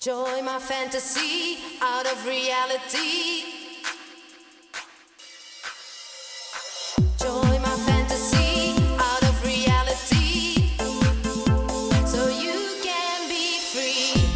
Join my fantasy out of reality. Joy, my fantasy out of reality. So you can be free.